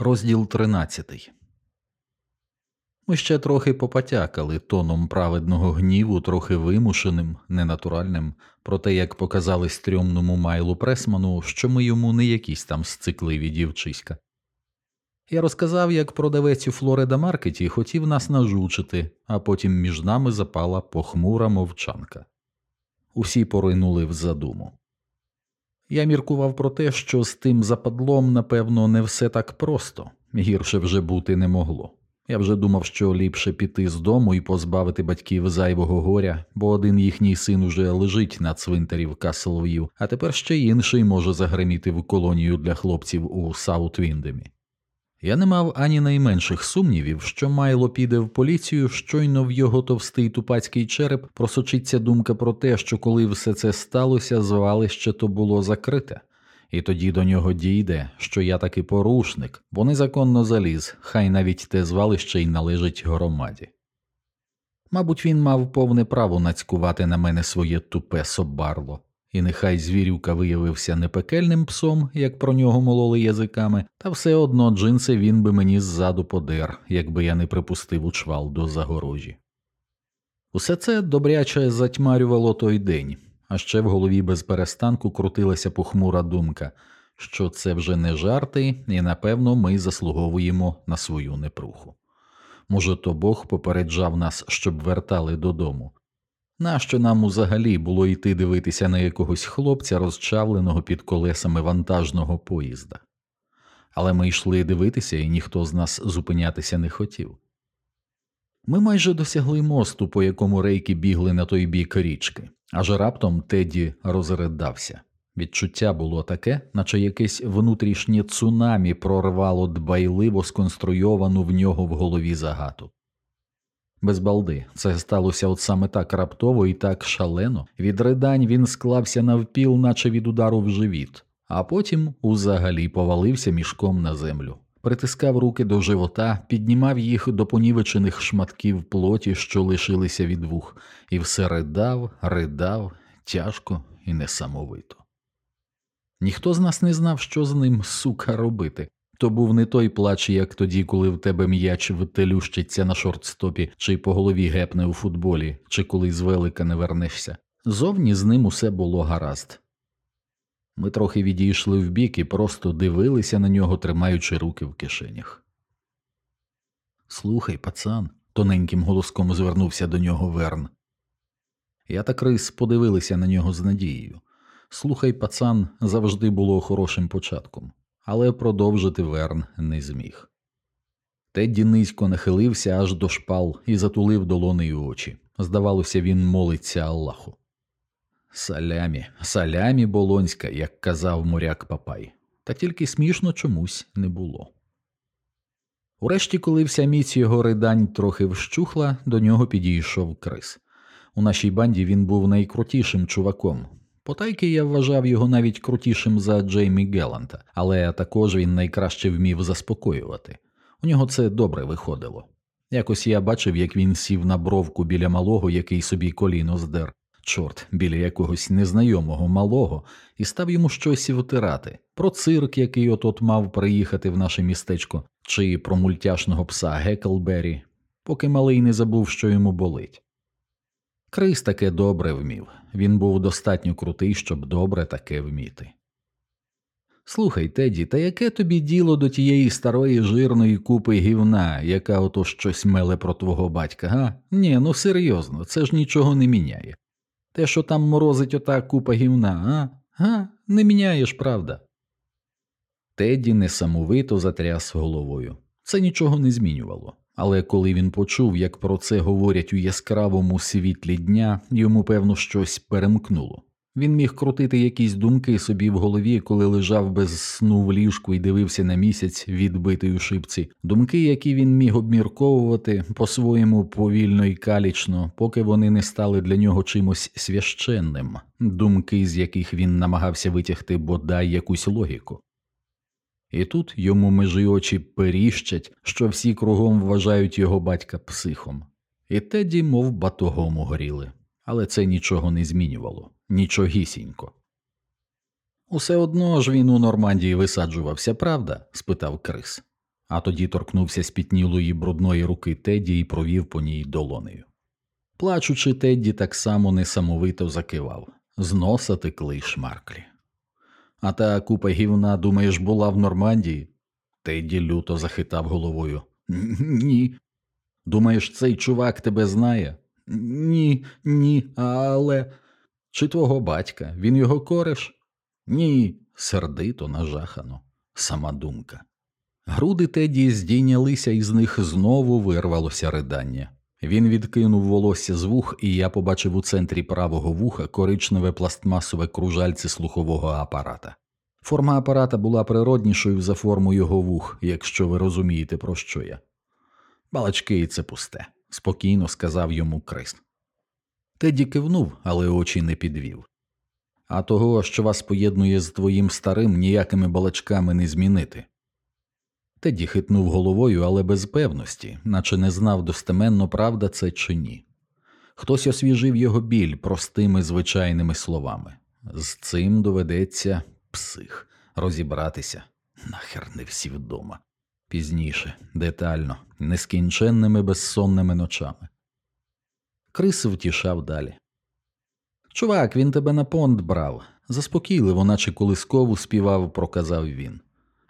Розділ 13 Ми ще трохи попотякали тоном праведного гніву, трохи вимушеним, ненатуральним, про те, як показали стрьомному Майлу Пресману, що ми йому не якісь там сцикливі дівчиська. Я розказав, як продавець у Флорида Маркеті хотів нас нажучити, а потім між нами запала похмура мовчанка. Усі поринули в задуму. Я міркував про те, що з тим западлом, напевно, не все так просто, гірше вже бути не могло. Я вже думав, що ліпше піти з дому і позбавити батьків зайвого горя, бо один їхній син уже лежить на цвинтарі в Каслв'ю, а тепер ще інший може загриміти в колонію для хлопців у Саутвіндемі. Я не мав ані найменших сумнівів, що Майло піде в поліцію, щойно в його товстий тупацький череп просочиться думка про те, що коли все це сталося, звалище то було закрите, і тоді до нього дійде, що я таки порушник, бо незаконно заліз, хай навіть те звалище й належить громаді. Мабуть, він мав повне право нацькувати на мене своє тупе собарло і нехай звірюка виявився не пекельним псом, як про нього мололи язиками, та все одно джинси він би мені ззаду подер, якби я не припустив у чвал до загорожі. Усе це добряче затьмарювало той день, а ще в голові без перестанку крутилася похмура думка, що це вже не жарти, і напевно ми заслуговуємо на свою непруху. Може, то Бог попереджав нас, щоб вертали додому, Нащо нам узагалі було йти дивитися на якогось хлопця, розчавленого під колесами вантажного поїзда? Але ми йшли дивитися, і ніхто з нас зупинятися не хотів. Ми майже досягли мосту, по якому рейки бігли на той бік річки, аж раптом Теді розридався. Відчуття було таке, наче якесь внутрішнє цунамі прорвало дбайливо сконструйовану в нього в голові загату. Без балди, це сталося от саме так раптово і так шалено. Від ридань він склався навпіл, наче від удару в живіт, а потім узагалі повалився мішком на землю. Притискав руки до живота, піднімав їх до понівечених шматків плоті, що лишилися від вух, і все ридав, ридав, тяжко і несамовито. Ніхто з нас не знав, що з ним сука робити. То був не той плач, як тоді, коли в тебе м'яч втелющиться на шортстопі, чи по голові гепне у футболі, чи коли з велика не вернешся. Зовні з ним усе було гаразд. Ми трохи відійшли вбік і просто дивилися на нього, тримаючи руки в кишенях. Слухай, пацан, тоненьким голоском звернувся до нього Верн. Я та Крис подивилися на нього з надією. Слухай, пацан завжди було хорошим початком але продовжити Верн не зміг. Тедді низько нахилився аж до шпал і затулив долонею очі. Здавалося, він молиться Аллаху. Салямі, салямі болонська, як казав моряк Папай, та тільки смішно чомусь не було. Урешті, коли вся міць його ридань трохи вщухла, до нього підійшов Крис. У нашій банді він був найкрутішим чуваком, Потайки я вважав його навіть крутішим за Джеймі Геланта, але також він найкраще вмів заспокоювати. У нього це добре виходило. Якось я бачив, як він сів на бровку біля малого, який собі коліно здер, чорт, біля якогось незнайомого малого, і став йому щось втирати про цирк, який от мав приїхати в наше містечко, чи про мультяшного пса Геклбері, поки малий не забув, що йому болить. Крис таке добре вмів, він був достатньо крутий, щоб добре таке вміти. Слухай, Теді, та яке тобі діло до тієї старої жирної купи гівна, яка ото щось меле про твого батька, га? Ні, ну серйозно, це ж нічого не міняє. Те, що там морозить ота купа гівна, а? Га? Не міняєш, правда? Теді несамовито затряс головою. Це нічого не змінювало. Але коли він почув, як про це говорять у яскравому світлі дня, йому певно щось перемкнуло. Він міг крутити якісь думки собі в голові, коли лежав без сну в ліжку і дивився на місяць, відбитий у шибці, думки, які він міг обмірковувати по-своєму повільно і калічно, поки вони не стали для нього чимось священним, думки, з яких він намагався витягти бодай якусь логіку. І тут йому межі очі періщать, що всі кругом вважають його батька психом, і Теді, мов батогом угоріли, але це нічого не змінювало, нічогісінько. Усе одно ж він у Нормандії висаджувався, правда? спитав Крис. а тоді торкнувся спітнілої брудної руки Тедді і провів по ній долонею. Плачучи, Тедді так само несамовито закивав з носа текли шмарклі. А та купа гівна, думаєш, була в Нормандії? Тедді люто захитав головою. Ні. Думаєш, цей чувак тебе знає? Ні, ні, але. Чи твого батька? Він його кореш? Ні, сердито нажахано, сама думка. Груди Теді здійнялися, і з них знову вирвалося ридання. Він відкинув волосся з вух, і я побачив у центрі правого вуха коричневе пластмасове кружальце слухового апарата. Форма апарата була природнішою за форму його вух, якщо ви розумієте, про що я. Балачки, і це пусте, спокійно сказав йому Крис. Теді кивнув, але очі не підвів. А того, що вас поєднує з твоїм старим, ніякими балачками не змінити. Теді хитнув головою, але без певності, наче не знав достеменно, правда це чи ні. Хтось освіжив його біль простими звичайними словами. З цим доведеться псих розібратися. Нахер не всі вдома. Пізніше, детально, нескінченними безсонними ночами. Крис втішав далі. Чувак, він тебе на понт брав. Заспокійливо, наче колискову співав, проказав він.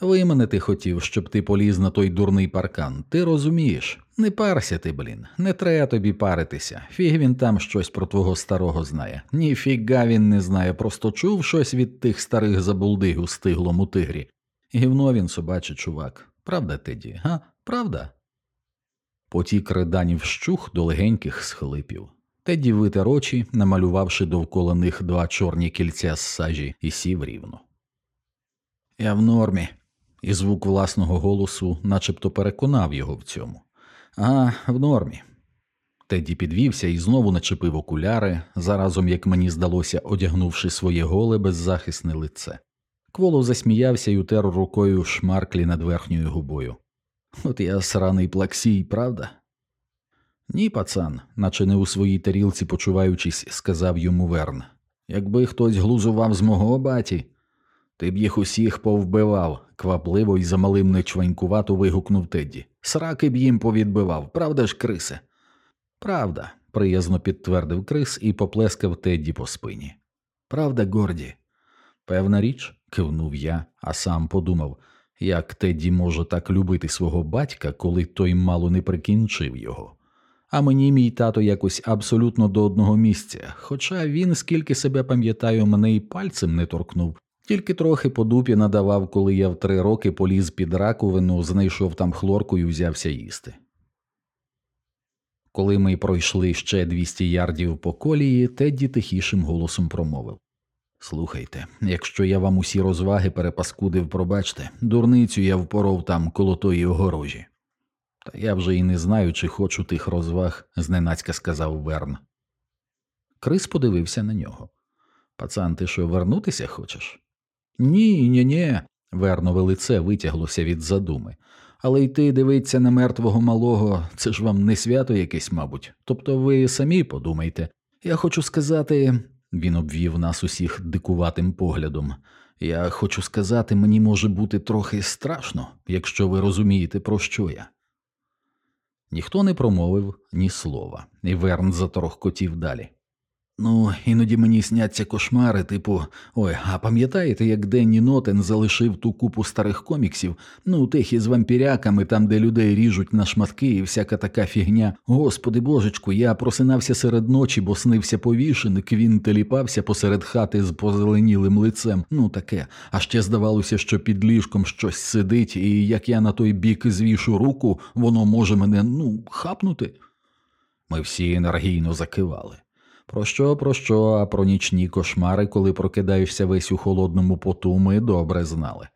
Вименити хотів, щоб ти поліз на той дурний паркан. Ти розумієш? Не парся ти, блін, не треба тобі паритися. Фіг він там щось про твого старого знає. Ніфіга він не знає, просто чув щось від тих старих забулдиг у стиглому тигрі. Гівно він собачий чувак. Правда, Теді, га? Правда? Потік риданів щух до легеньких схлипів. Теді витер очі, намалювавши довкола них два чорні кільця з сажі, і сів рівно. Я в нормі, і звук власного голосу начебто переконав його в цьому. А, в нормі. Теді підвівся і знову начепив окуляри, заразом, як мені здалося, одягнувши своє голе беззахисне лице. Кволо засміявся і утер рукою шмарклі над верхньою губою. От я сраний плаксій, правда? Ні, пацан, наче не у своїй тарілці почуваючись, сказав йому Верн. Якби хтось глузував з мого баті, ти б їх усіх повбивав, квапливо і замалим нечванькувато вигукнув Тедді. Сраки б їм повідбивав, правда ж, Крисе? Правда, приязно підтвердив Крис і поплескав Тедді по спині. Правда, Горді? Певна річ, кивнув я, а сам подумав, як Тедді може так любити свого батька, коли той мало не прикінчив його. А мені мій тато якось абсолютно до одного місця, хоча він, скільки себе пам'ятаю, мене й пальцем не торкнув, тільки трохи по дупі надавав, коли я в три роки поліз під раковину, знайшов там хлорку і взявся їсти. Коли ми пройшли ще 200 ярдів по колії, Тедді тихішим голосом промовив Слухайте, якщо я вам усі розваги перепаскудив, пробачте, дурницю я впоров там коло тої огорожі. Та я вже і не знаю, чи хочу тих розваг, зненацька сказав Верн. Крис подивився на нього. Пацан, ти що, вернутися хочеш? Ні, ні, ні. Вернове лице витяглося від задуми. Але йти дивитися на мертвого малого, це ж вам не свято якесь, мабуть. Тобто ви самі подумайте. Я хочу сказати, він обвів нас усіх дикуватим поглядом. Я хочу сказати, мені може бути трохи страшно, якщо ви розумієте, про що я. Ніхто не промовив ні слова, і Верн заторохкотів далі. Ну, іноді мені сняться кошмари, типу, ой, а пам'ятаєте, як Денні Нотен залишив ту купу старих коміксів, ну, тих із вампіряками, там, де людей ріжуть на шматки і всяка така фігня. Господи божечку, я просинався серед ночі, бо снився повішеник, він теліпався посеред хати з позеленілим лицем, ну таке. А ще здавалося, що під ліжком щось сидить, і як я на той бік звішу руку, воно може мене, ну, хапнути. Ми всі енергійно закивали. Про що, про що, а про нічні кошмари, коли прокидаєшся весь у холодному поту, ми добре знали.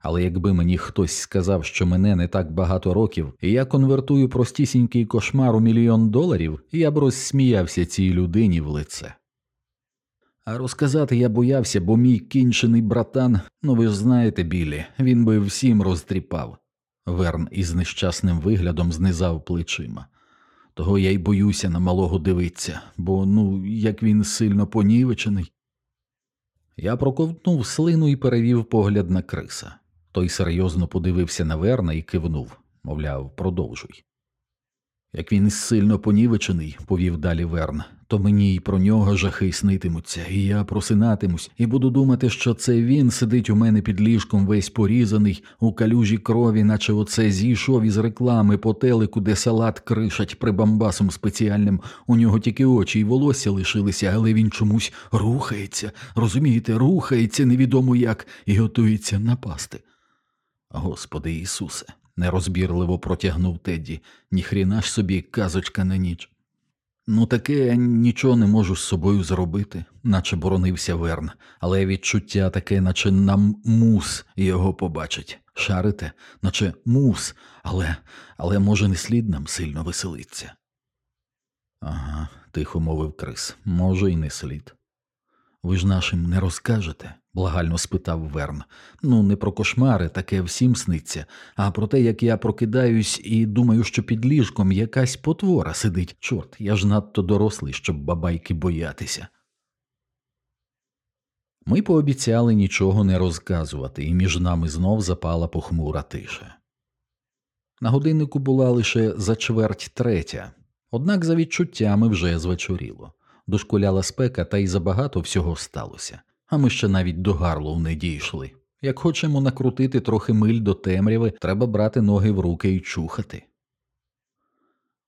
Але якби мені хтось сказав, що мене не так багато років, і я конвертую простісінький кошмар у мільйон доларів, я б розсміявся цій людині в лице. А розказати я боявся, бо мій кінчений братан, ну ви ж знаєте, Білі, він би всім розтріпав. Верн із нещасним виглядом знизав плечима. Того я й боюся на малого дивитися, бо ну, як він сильно понівечений. Я проковтнув слину і перевів погляд на криса. Той серйозно подивився на Верна і кивнув, мовляв, продовжуй. Як він сильно понівечений, повів далі Верн, то мені й про нього жахи снитимуться, і я просинатимусь, і буду думати, що це він сидить у мене під ліжком весь порізаний, у калюжі крові, наче оце зійшов із реклами по телеку, де салат кришать прибамбасом спеціальним. У нього тільки очі й волосся лишилися, але він чомусь рухається, розумієте, рухається невідомо як і готується напасти. Господи Ісусе, нерозбірливо протягнув Тедді, ніхріна ж собі казочка на ніч. Ну, таке я нічого не можу з собою зробити, наче боронився Верн, але відчуття таке, наче нам мус його побачить. Шарите, наче мус, але, але може не слід нам сильно веселиться. Ага, тихо мовив Крис, може, й не слід. Ви ж нашим не розкажете? Благально спитав Верн. Ну, не про кошмари, таке всім сниться, а про те, як я прокидаюсь і думаю, що під ліжком якась потвора сидить. Чорт, я ж надто дорослий, щоб бабайки боятися. Ми пообіцяли нічого не розказувати, і між нами знов запала похмура тиша. На годиннику була лише за чверть третя, однак за відчуттями вже звечоріло. Дошкуляла спека, та й забагато всього сталося, а ми ще навіть до Гарлоу не дійшли. Як хочемо накрутити трохи миль до темряви, треба брати ноги в руки і чухати.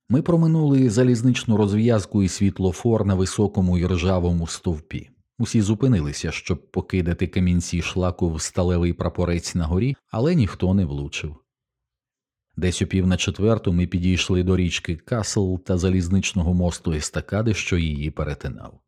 Ми проминули залізничну розв'язку і світлофор на високому і ржавому стовпі. Усі зупинилися, щоб покидати камінці шлаку в сталевий прапорець на горі, але ніхто не влучив. Десь о пів на четверту ми підійшли до річки Касл та залізничного мосту естакади, що її перетинав.